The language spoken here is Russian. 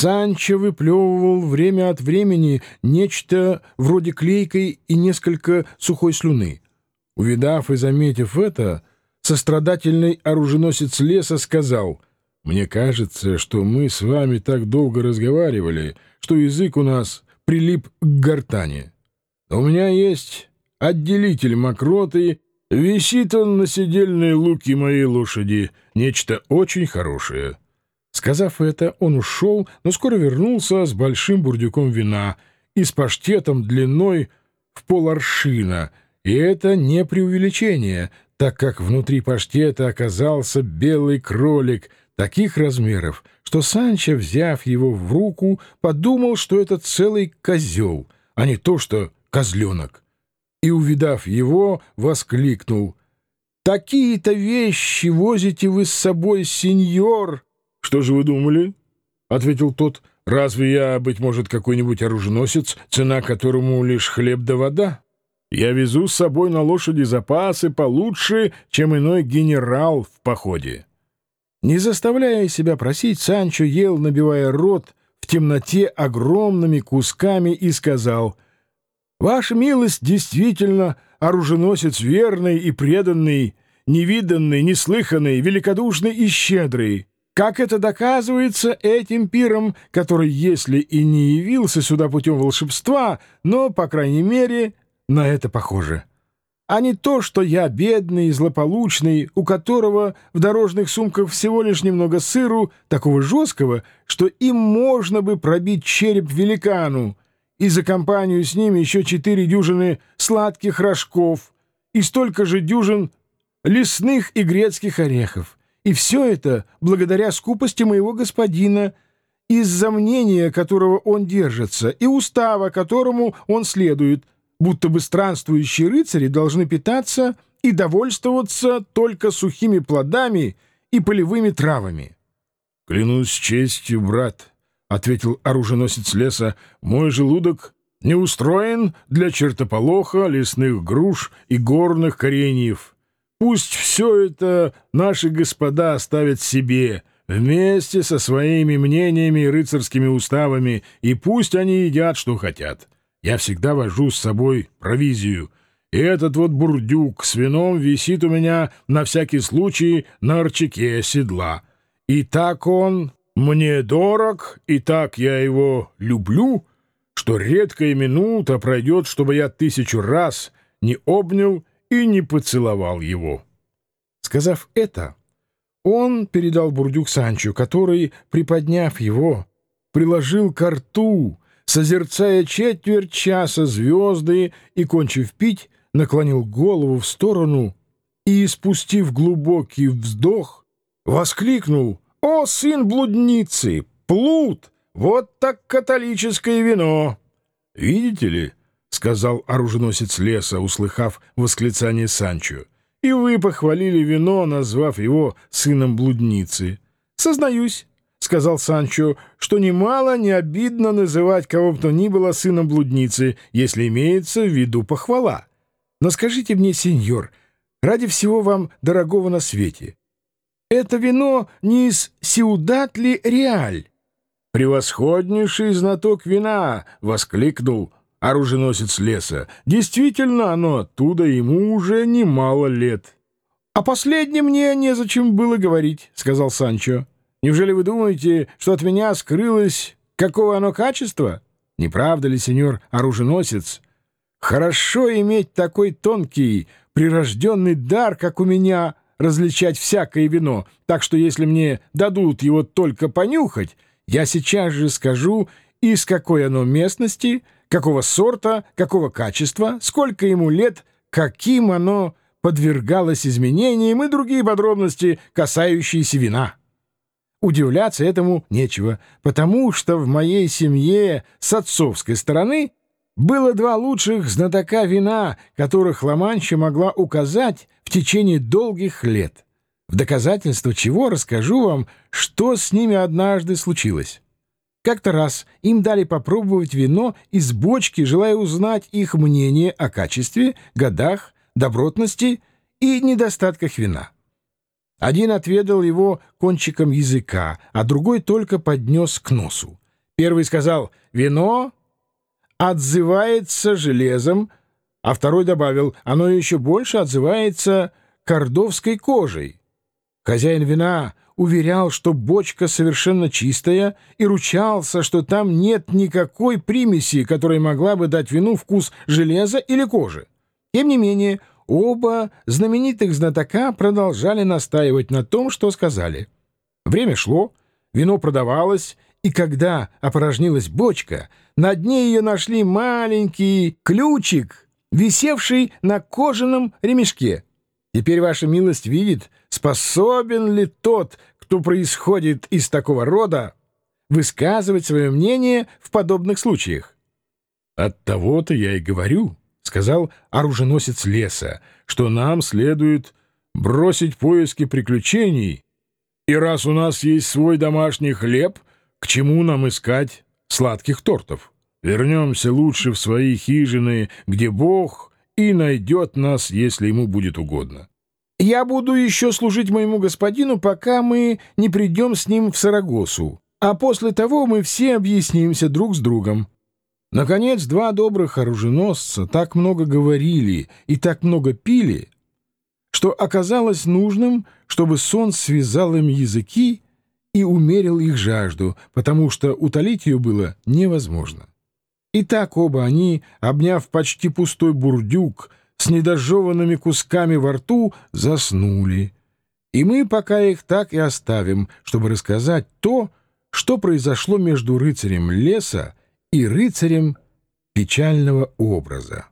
Санчо выплевывал время от времени нечто вроде клейкой и несколько сухой слюны. Увидав и заметив это, сострадательный оруженосец леса сказал, «Мне кажется, что мы с вами так долго разговаривали, что язык у нас прилип к гортани. Но у меня есть отделитель мокроты, висит он на седельной луке моей лошади, нечто очень хорошее». Сказав это, он ушел, но скоро вернулся с большим бурдюком вина и с паштетом длиной в поларшина, и это не преувеличение, так как внутри паштета оказался белый кролик таких размеров, что Санчо, взяв его в руку, подумал, что это целый козел, а не то, что козленок. И, увидав его, воскликнул «Такие-то вещи возите вы с собой, сеньор!» «Что же вы думали?» — ответил тот. «Разве я, быть может, какой-нибудь оруженосец, цена которому лишь хлеб да вода? Я везу с собой на лошади запасы получше, чем иной генерал в походе». Не заставляя себя просить, Санчо ел, набивая рот в темноте огромными кусками и сказал, «Ваша милость действительно оруженосец верный и преданный, невиданный, неслыханный, великодушный и щедрый». Как это доказывается этим пиром, который, если и не явился сюда путем волшебства, но, по крайней мере, на это похоже. А не то, что я бедный и злополучный, у которого в дорожных сумках всего лишь немного сыру, такого жесткого, что им можно бы пробить череп великану, и за компанию с ними еще четыре дюжины сладких рожков и столько же дюжин лесных и грецких орехов. И все это благодаря скупости моего господина, из-за мнения которого он держится, и устава, которому он следует, будто бы странствующие рыцари должны питаться и довольствоваться только сухими плодами и полевыми травами. — Клянусь честью, брат, — ответил оруженосец леса, — мой желудок не устроен для чертополоха, лесных груш и горных кореньев. Пусть все это наши господа оставят себе, вместе со своими мнениями и рыцарскими уставами, и пусть они едят, что хотят. Я всегда вожу с собой провизию, и этот вот бурдюк с вином висит у меня на всякий случай на арчаке седла. И так он мне дорог, и так я его люблю, что редкая минута пройдет, чтобы я тысячу раз не обнял и не поцеловал его. Сказав это, он передал бурдюк Санчо, который, приподняв его, приложил к рту, созерцая четверть часа звезды и, кончив пить, наклонил голову в сторону и, испустив глубокий вздох, воскликнул «О, сын блудницы! Плут! Вот так католическое вино!» «Видите ли?» — сказал оруженосец леса, услыхав восклицание Санчо. «И вы похвалили вино, назвав его сыном блудницы». «Сознаюсь», — сказал Санчо, — «что немало не обидно называть кого бы то ни было сыном блудницы, если имеется в виду похвала. Но скажите мне, сеньор, ради всего вам дорогого на свете, это вино не из Сиудат ли Реаль?» «Превосходнейший знаток вина!» — воскликнул оруженосец леса. Действительно, оно оттуда, ему уже немало лет. — А последнем мне незачем было говорить, — сказал Санчо. — Неужели вы думаете, что от меня скрылось, какого оно качества? Не правда ли, сеньор оруженосец? Хорошо иметь такой тонкий, прирожденный дар, как у меня, различать всякое вино, так что если мне дадут его только понюхать, я сейчас же скажу, из какой оно местности — какого сорта, какого качества, сколько ему лет, каким оно подвергалось изменениям и другие подробности, касающиеся вина. Удивляться этому нечего, потому что в моей семье с отцовской стороны было два лучших знатока вина, которых Ламанча могла указать в течение долгих лет, в доказательство чего расскажу вам, что с ними однажды случилось. Как-то раз им дали попробовать вино из бочки, желая узнать их мнение о качестве, годах, добротности и недостатках вина. Один отведал его кончиком языка, а другой только поднес к носу. Первый сказал «Вино отзывается железом», а второй добавил «Оно еще больше отзывается кордовской кожей». Хозяин вина уверял, что бочка совершенно чистая, и ручался, что там нет никакой примеси, которая могла бы дать вину вкус железа или кожи. Тем не менее, оба знаменитых знатока продолжали настаивать на том, что сказали. Время шло, вино продавалось, и когда опорожнилась бочка, на дне ее нашли маленький ключик, висевший на кожаном ремешке. Теперь ваша милость видит, способен ли тот, кто происходит из такого рода, высказывать свое мнение в подобных случаях. «От того-то я и говорю», — сказал оруженосец леса, «что нам следует бросить поиски приключений, и раз у нас есть свой домашний хлеб, к чему нам искать сладких тортов? Вернемся лучше в свои хижины, где Бог и найдет нас, если ему будет угодно». Я буду еще служить моему господину, пока мы не придем с ним в Сарагосу, а после того мы все объяснимся друг с другом». Наконец, два добрых оруженосца так много говорили и так много пили, что оказалось нужным, чтобы сон связал им языки и умерил их жажду, потому что утолить ее было невозможно. И так оба они, обняв почти пустой бурдюк, с недожеванными кусками во рту заснули. И мы пока их так и оставим, чтобы рассказать то, что произошло между рыцарем леса и рыцарем печального образа.